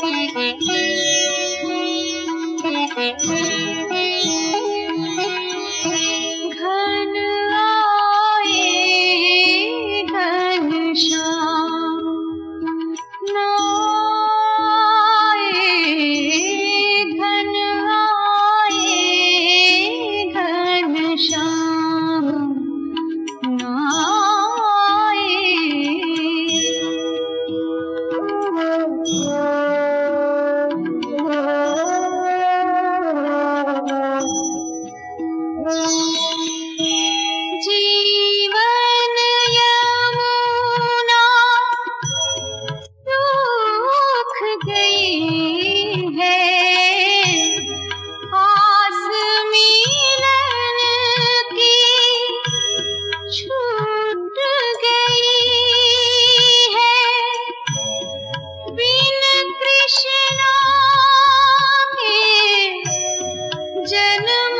Thank you. जन्म